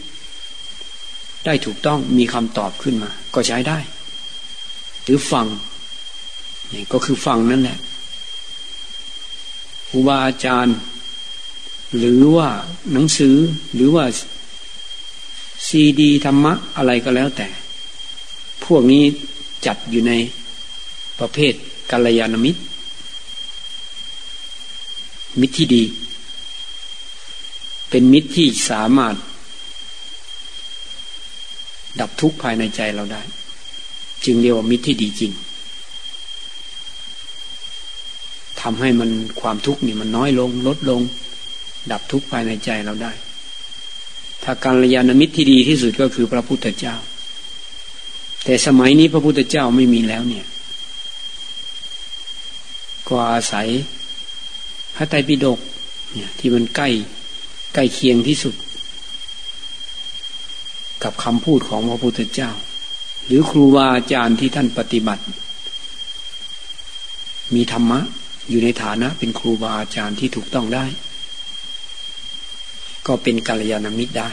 ได้ถูกต้องมีคำตอบขึ้นมา ก็ใช้ได้ หรือฟังนี่ก็คือฟังนั่นแหละครูบาอาจารย์ หรือว่าหนังสือหรือว่าซีดีธรรมะอะไรก็แล้วแต่ พวกนี้จัดอยู่ในประเภทกัลยาณมิตร มิตรที่ดี เป็นมิตรที่สามารถ ดับทุกข์ภายในใจเราได้ จึงเรียกว่ามิตรที่ดีจริงทำให้มันความทุกข์นี่มันน้อยลง ลดลง ดับทุกข์ภายในใจเราได้ ถ้าการยานมิตรที่ดีที่สุดก็คือพระพุทธเจ้า แต่สมัยนี้พระพุทธเจ้าไม่มีแล้วเนี่ย ก็อาศัยพระไตรปิฎกเนี่ยที่มันใกล้ใกล้เคียงที่สุด กับคำพูดของพระพุทธเจ้า หรือครูบาอาจารย์ที่ท่านปฏิบัติ มีธรรมะอยู่ในฐานะเป็นครูบาอาจารย์ที่ถูกต้องได้ ก็เป็นกัลยาณมิตรได้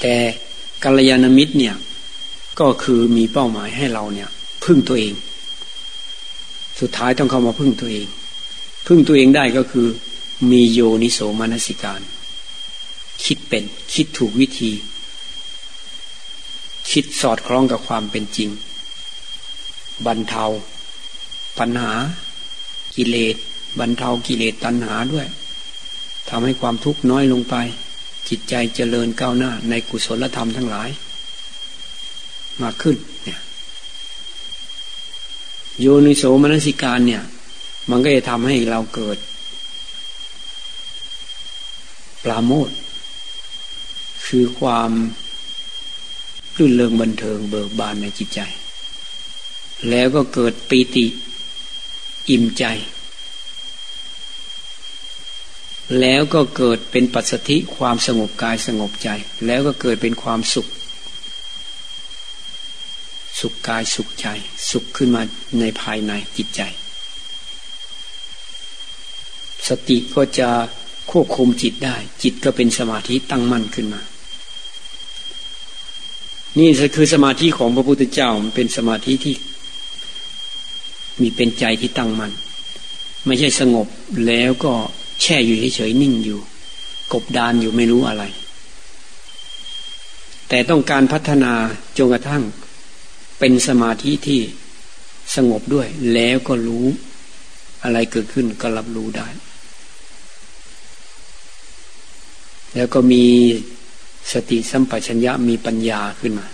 แต่กัลยาณมิตรเนี่ยก็คือมีเป้าหมายให้เราเนี่ย พึ่งตัวเอง สุดท้ายต้องเข้ามาพึ่งตัวเอง พึ่งตัวเองได้ก็คือ มีโยนิโสมนสิการ คิดเป็นคิดถูกวิธี คิดสอดคล้องกับความเป็นจริง บรรเทา ปัญหา กิเลสบรรเทากิเลสตัณหาด้วยทำให้ความทุกข์น้อยลงไป จิตใจเจริญก้าวหน้าในกุศลธรรมทั้งหลาย มากขึ้นเนี่ยโยนิโสมนสิการเนี่ย มันก็จะทำให้เราเกิด ปราโมท คือความรื่นเริงบันเทิงเบิกบานในจิตใจ แล้วก็เกิดปีติอิ่มใจ แล้วก็เกิดเป็นปัจสธิความสงบกายสงบใจ แล้วก็เกิดเป็นความสุข สุขกายสุขใจ สุขขึ้นมาในภายในจิตใจ สติก็จะควบคุมจิตได้ จิตก็เป็นสมาธิตั้งมั่นขึ้นมา นี่คือสมาธิของพระพุทธเจ้ามันเป็นสมาธิที่ มีเป็นใจที่ตั้งมั่นไม่ใช่สงบแล้วก็แช่อยู่เฉยๆนิ่งอยู่ กบดานอยู่ไม่รู้อะไร แต่ต้องการพัฒนาจนกระทั่ง เป็นสมาธิที่สงบด้วย แล้วก็รู้อะไรเกิดขึ้นก็รับรู้ได้ แล้วก็มี สติสัมปชัญญะมีปัญญาขึ้นมา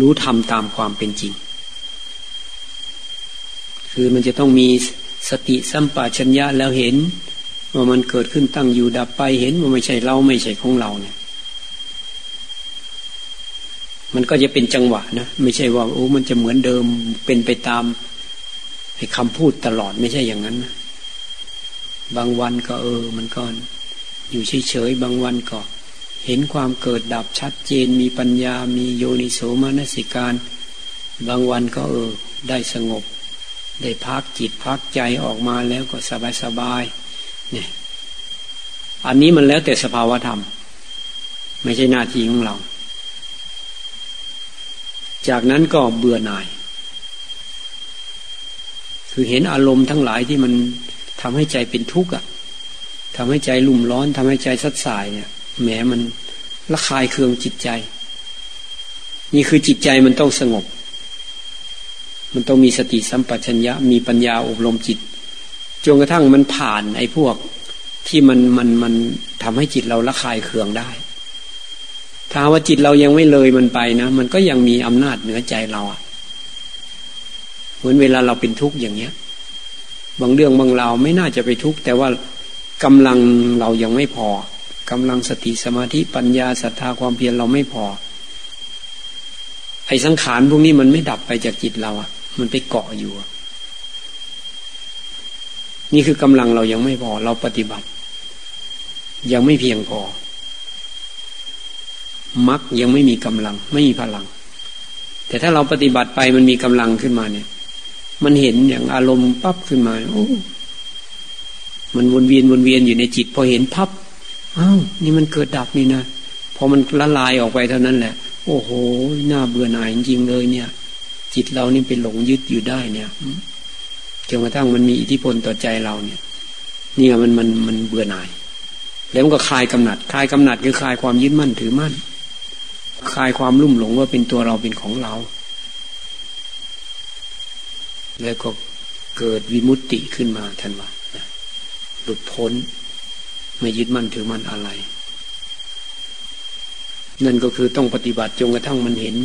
รู้ทำตามความเป็นจริง คือมันจะต้องมีสติสัมปชัญญะแล้วเห็น ว่ามันเกิดขึ้นตั้งอยู่ดับไปเห็นว่าไม่ใช่เราไม่ใช่ของเราเนี่ย มันก็จะเป็นจังหวะนะไม่ใช่ว่าโอ้มันจะเหมือนเดิมเป็นไปตามคำพูดตลอดไม่ใช่อย่างนั้นนะบางวันก็เออ มันก็ อยู่เฉยๆบางวันก็ เห็นความเกิดดับชัดเจนมีปัญญามีโยนิโสมนสิการ บางวันก็เออได้สงบ ได้พักจิตพักใจออกมาแล้วก็สบายสบายเนี่ยอันนี้มันแล้วแต่สภาวธรรม ไม่ใช่หน้าที่ของเรา จากนั้นก็เบื่อหน่าย คือเห็นอารมณ์ทั้งหลายที่มันทำให้ใจเป็นทุกข์อะ ทำให้ใจลุ่มร้อนทำให้ใจสัดสายเนี่ยแหมมันละคายเคืองจิตใจ นี่คือจิตใจมันต้องสงบ มันต้องมีสติสัมปชัญญะ มีปัญญาอบรมจิตจนกระทั่งมันผ่านไอ้พวกที่มันมันมันทำให้จิตเราละคายเคืองได้ ถ้าว่าจิตเรายังไม่เลยมันไปนะ มันก็ยังมีอำนาจเหนือใจเราอะเหมือนเวลาเราเป็นทุกข์อย่างเนี้ย บางเรื่องบางราวไม่น่าจะไปทุกข์แต่ว่า กำลังเรายังไม่พอกำลังสติสมาธิปัญญาศรัทธาความเพียรเราไม่พอ ไอ้สังขารพวกนี้มันไม่ดับไปจากจิตเราอะมันไปเกาะอยู่นี่คือกำลังเรายังไม่พอ เราปฏิบัติ ยังไม่เพียงพอมักยังไม่มีกำลัง ไม่มีพลัง แต่ถ้าเราปฏิบัติไปมันมีกำลังขึ้นมาเนี่ย มันเห็นอย่างอารมณ์ปั๊บขึ้นมาโอ้ มันวนเวียนวนเวียนอยู่ในจิต พอเห็นพับอ้าวนี่มันเกิดดับนี่นะพอมันละลายออกไปเท่านั้นแหละ โอ้โหน่าเบื่อหน่ายจริงเลยเนี่ย จิตเรานี่ไปหลงยึดอยู่ได้เนี่ยจนกระทั่งมันมีอิทธิพลต่อใจเราเนี่ย นี่มันมันมันเบื่อหน่าย แล้วมันก็คลายกำหนัด คลายกำหนัดคือคลายความยึดมั่นถือมั่น คลายความลุ่มหลงว่าเป็นตัวเราเป็นของเรา แล้วก็เกิดวิมุตติขึ้นมาทันว่า หลุดพ้น ไม่ยึดมั่นถือมั่นอะไร นั่นก็คือต้องปฏิบัติจนกระทั่งมันเห็น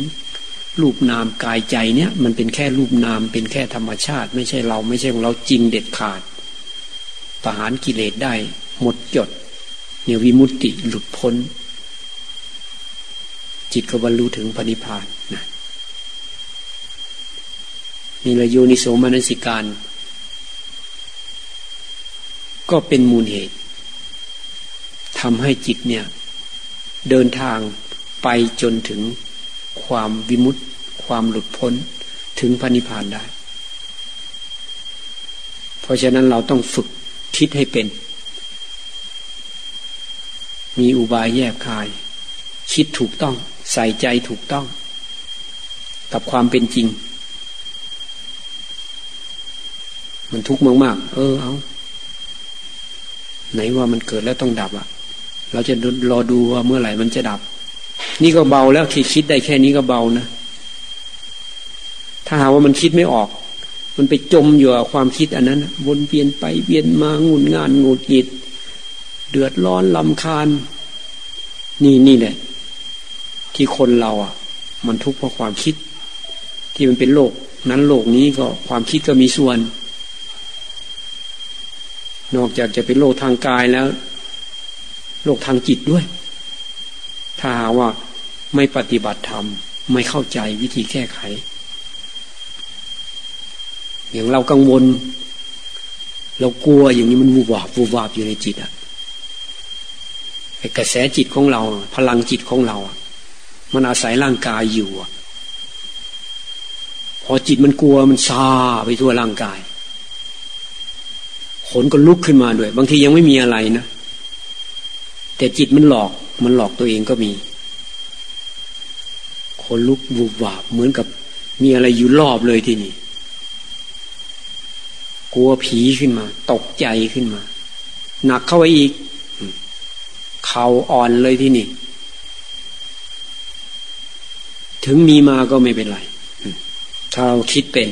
รูปนามกายใจเนี่ย มันเป็นแค่รูปนามเป็นแค่ธรรมชาติ ไม่ใช่เราไม่ใช่ของเราจริงเด็ดขาดประหารกิเลสได้ หมดจดเนี่ยวิมุตติหลุดพ้น จิตก็บรรลุถึงพระนิพพานนะนี่ละโยนิโสมนสิการ ก็เป็นมูลเหตุทำให้จิตเนี่ย เดินทางไปจนถึงความวิมุตติ ความหลุดพ้นถึงพระนิพพานได้ เพราะฉะนั้นเราต้องฝึกคิดให้เป็น มีอุบายแยบคาย คิดถูกต้อง ใส่ใจถูกต้อง กับความเป็นจริง มันทุกข์มาก ๆ เออเอา ไหนว่ามันเกิดแล้วต้องดับอะ่ะ เราจะรอดูว่าเมื่อไหร่มันจะดับ นี่ก็เบาแล้วคิดคิดได้แค่นี้ก็เบานะ ถ้าหาว่ามันคิดไม่ออก มันไปจมอยู่กับความคิดอันนั้นวนเวียนไปเวียนมางุนงานงูดหงิด เดือดร้อนลำคาญ นี่นี่แหละที่คนเราอะ มันทุกข์เพราะความคิด ที่มันเป็นโลก นั้นโลกนี้ก็ความคิดก็มีส่วน นอกจากจะเป็นโลกทางกายแล้วโลกทางจิตด้วย ถ้าหาว่าไม่ปฏิบัติธรรม ไม่เข้าใจวิธีแก้ไข อย่างเรากังวล เรากลัวอย่างนี้มันวูบวาบวูบวาบอยู่ในจิตอะกระแสจิตของเรา พลังจิตของเราอะมันอาศัยร่างกายอยู่อะพอจิตมันกลัวมันซาไปทั่วร่างกาย ขนก็ลุกขึ้นมาด้วย บางทียังไม่มีอะไรนะ แต่จิตมันหลอกมันหลอกตัวเองก็มี ขนลุกวูบวาบเหมือนกับมีอะไรอยู่รอบเลยที่นี่กลัวผีขึ้นมา ตกใจขึ้นมา หนักเข้าไปอีก เข่าอ่อนเลยที่นี่ ถึงมีมาก็ไม่เป็นไร ถ้าเราคิดเป็น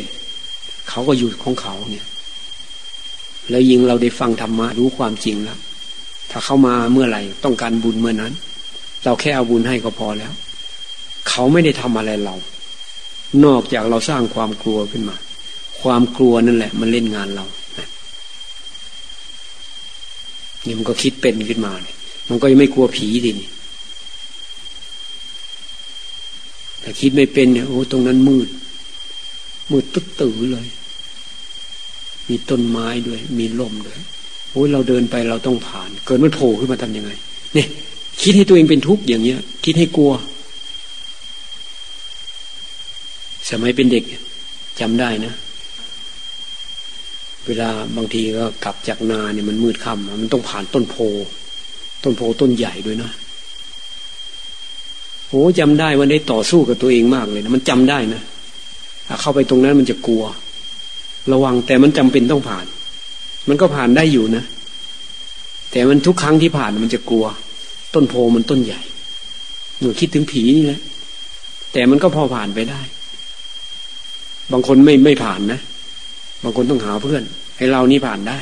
เขาก็อยู่ของเขาเนี่ย แล้วยิงเราได้ฟังธรรมะรู้ความจริงแล้ว ถ้าเข้ามาเมื่อไหร่ต้องการบุญเมื่อนั้น เราแค่เอาบุญให้ก็พอแล้ว เขาไม่ได้ทำอะไรเรา นอกจากเราสร้างความกลัวขึ้นมา ความกลัวนั่นแหละ มันเล่นงานเราเนี่ยมันก็คิดเป็นขึ้นมาเนี่ยมันก็ยังไม่กลัวผีทีนี่แต่คิดไม่เป็นเนี่ยโอ้ตรงนั้นมืด มืดตึ๊ดตื่อเลย มีต้นไม้ด้วย มีลมด้วยโอ้ยเราเดินไปเราต้องผ่าน เกิดมันโผล่ขึ้นมาทำยังไง เนี่ย คิดให้ตัวเองเป็นทุกข์อย่างเงี้ย คิดให้กลัว สมัยเป็นเด็กจำได้นะ เวลาบางทีก็กลับจากนาเนี่ยมันมืดค่ำมันต้องผ่านต้นโพ ต้นโพต้นใหญ่ด้วยนะโอ้จำได้ว่าได้ต่อสู้กับตัวเองมากเลยนะมันจำได้นะเข้าไปตรงนั้นมันจะกลัว ระวังแต่มันจำเป็นต้องผ่าน มันก็ผ่านได้อยู่นะ แต่มันทุกครั้งที่ผ่านมันจะกลัว ต้นโพมันต้นใหญ่หนูคิดถึงผีนี่แหละ แต่มันก็พอผ่านไปได้ บางคนไม่ไม่ผ่านนะ บางคนต้องหาเพื่อน ให้เรานี่ผ่านได้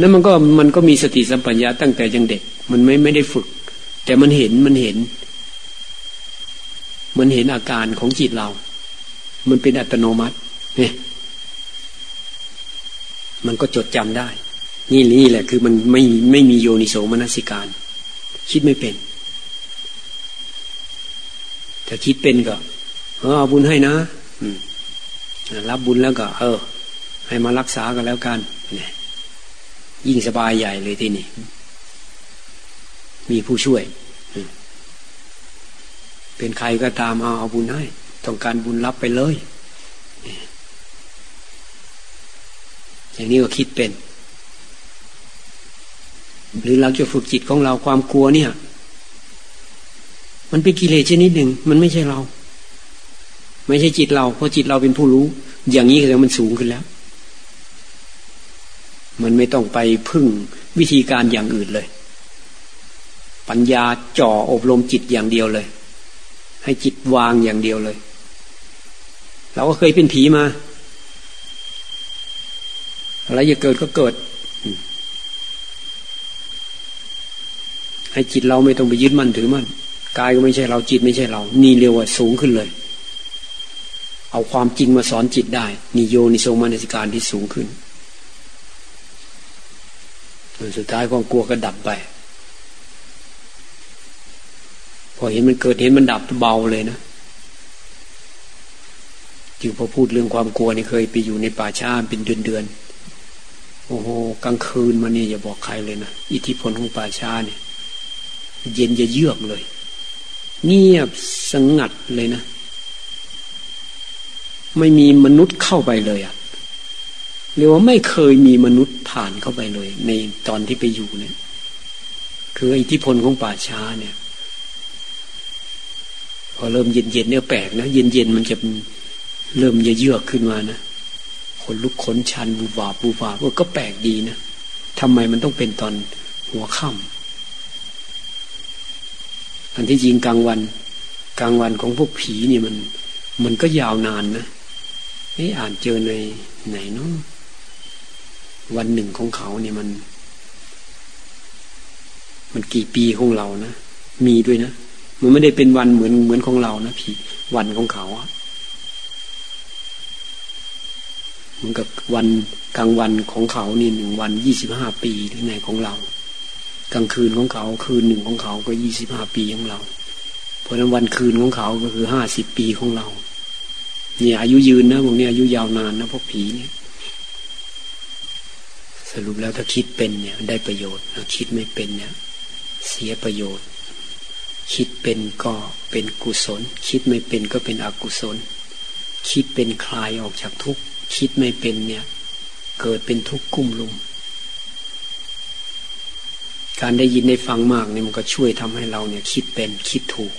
นั่นมันก็มันก็มีสติสัมปัญญาตั้งแต่ยังเด็ก มันไม่ไม่ได้ฝึก แต่มันเห็นมันเห็น มันเห็นอาการของจิตเรา มันเป็นอัตโนมัติเนี่ยมันก็จดจำได้ นี่นี่แหละ คือมันไม่ไม่มีโยนิโสมนสิการ คิดไม่เป็น ถ้าคิดเป็นก็เออเอาบุญให้นะรับบุญแล้วก็ เออ ให้มารักษากันแล้วกันเนี่ยยิ่งสบายใหญ่เลยที่นี่ มีผู้ช่วย เป็นใครก็ตามเอาเอาบุญให้ ต้องการบุญรับไปเลย อย่างนี้ก็คิดเป็น หรือเราจะฝึกจิตของเราความกลัวเนี่ย มันเป็นกิเลสชนิดหนึ่ง มันไม่ใช่เรา ไม่ใช่จิตเรา เพราะจิตเราเป็นผู้รู้ อย่างนี้แสดงมันสูงขึ้นแล้ว มันไม่ต้องไปพึ่งวิธีการอย่างอื่นเลย ปัญญาจ่ออบรมจิตอย่างเดียวเลยให้จิตวางอย่างเดียวเลย เราก็เคยเป็นผีมา อะไรจะเกิดก็เกิด ให้จิตเราไม่ต้องไปยึดมั่นถือมั่นกายก็ไม่ใช่เราจิตไม่ใช่เรา นี่เรียกว่าสูงขึ้นเลย เอาความจริงมาสอนจิตได้นิโยนิโสมนสิการที่สูงขึ้นสุดท้ายความกลัวก็ดับไป พอเห็นมันเกิดเห็นมันดับเบาเลยนะ จึงพอพูดเรื่องความกลัวนี่เคยไปอยู่ในป่าช้าเป็นเดือนเดือนโอ้โหกลางคืนมานี่อย่าบอกใครเลยนะอิทธิพลของป่าช้าเนี่ย เย็นจะเยือกเลย เงียบสงัดเลยนะ ไม่มีมนุษย์เข้าไปเลยอะ่ะเรียกว่าไม่เคยมีมนุษย์ผ่านเข้าไปเลย ในตอนที่ไปอยู่เนี่ย คืออิทธิพลของป่าช้าเนี่ย พอเริ่มเย็นๆเนี่ยแปลกนะเย็นๆมันจะ เริ่มเยือกขึ้นมานะคนลุกขนชันบูบาบูบาก็แปลกดีนะทำไมมันต้องเป็นตอนหัวค่ำอันที่จริงกลางวัน กลางวันของพวกผีนี่มัน มันก็ยาวนานนะนี่อ่านเจอในไหนเนาะวันหนึ่งของเขาเนี่ยมัน มันกี่ปีของเรานะมีด้วยนะมันไม่ได้เป็นวันเหมือนเหมือนของเรานะพี่วันของเขาอะ เหมือนกับวันกลางวันของเขานี่หนึ่งวันยี่สิบห้าปีหรือไงของเรา กลางคืนของเขาคืนหนึ่งของเขาก็ยี่สิบห้าปีของเรา เพราะนั้นวันคืนของเขาก็คือห้าสิบปีของเราเนี่ยอายุยืนนะพวกนี้อายุยาวนานนะพวกผีเนี่ยสรุปแล้วถ้าคิดเป็นเนี่ย ได้ประโยชน์ถ้าคิดไม่เป็นเนี่ย เสียประโยชน์ คิดเป็นก็เป็นกุศล คิดไม่เป็นก็เป็นอกุศล คิดเป็นคลายออกจากทุกข์ คิดไม่เป็นเนี่ย เกิดเป็นทุกข์กุ้มลุม การได้ยินได้ฟังมากเนี่ยมันก็ช่วยทำให้เราเนี่ย คิดเป็นคิดถูก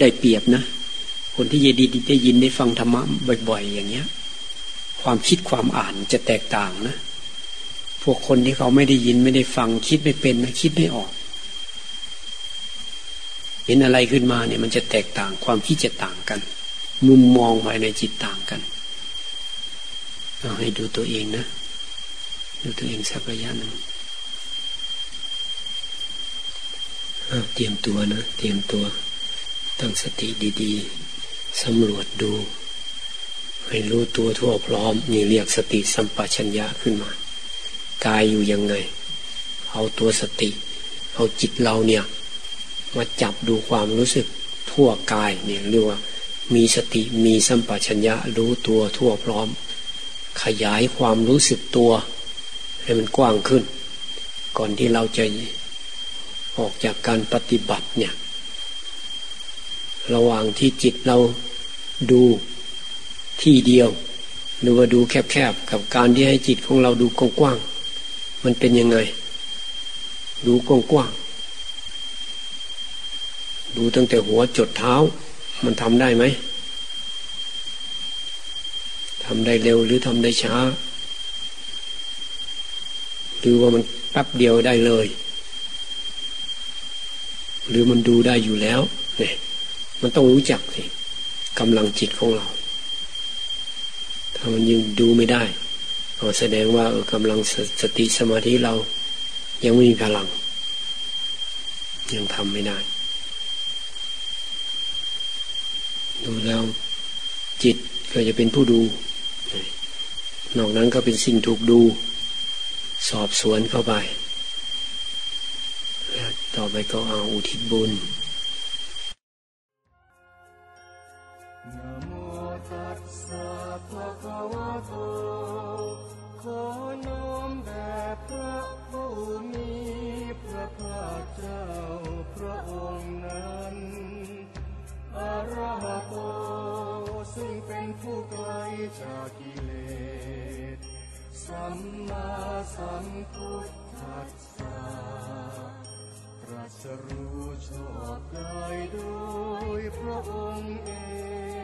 ได้เปรียบนะคนที่ยดีได้ยินได้ฟังธรรมะบ่อย ๆ อย่างเงี้ย ความคิดความอ่านจะแตกต่างนะพวกคนที่เขาไม่ได้ยินไม่ได้ฟัง คิดไม่เป็นนะคิดไม่ออก เห็นอะไรขึ้นมาเนี่ย มันจะแตกต่าง ความคิดจะต่างกัน มุมมองภายในจิตต่างกัน เอาให้ดูตัวเองนะ ดูตัวเองสักระยะหนึ่งเตรียมตัวนะ เตรียมตัว ตั้งสติดีๆสำรวจดู ให้รู้ตัวทั่วพร้อม นี่เรียกสติสัมปชัญญะขึ้นมากายอยู่ยังไง เอาตัวสติ เอาจิตเราเนี่ย มาจับดูความรู้สึกทั่วกายเนี่ยเรียกว่า มีสติมีสัมปชัญญะรู้ตัวทั่วพร้อม ขยายความรู้สึกตัว ให้มันกว้างขึ้น ก่อนที่เราจะออกจากการปฏิบัติเนี่ย ระหว่างที่จิตเราดูที่เดียว หรือว่าดูแคบๆ กับการที่ให้จิตของเราดูกว้างๆมันเป็นยังไง ดูกว้างๆดูตั้งแต่หัวจดเท้า มันทำได้ไหม ทำได้เร็วหรือทำได้ช้า หรือว่ามันแป๊บเดียวได้เลย หรือมันดูได้อยู่แล้วเนี่ยมันต้องรู้จักสิกำลังจิตของเรา ถ้ามันยังดูไม่ได้ก็แสดงว่าเออกำลังสสติสมาธิเรา ยังไม่มีพลัง ยังทำไม่ได้ ดูแล้วจิตก็จะเป็นผู้ดู นอกนั้นก็เป็นสิ่งถูกดู สอบสวนเข้าไป ต่อไปก็เอาอุทิศบุญ สัมมาสัมพุทธัสสะตรัสรู้ชอบได้โดยพระองค์เอง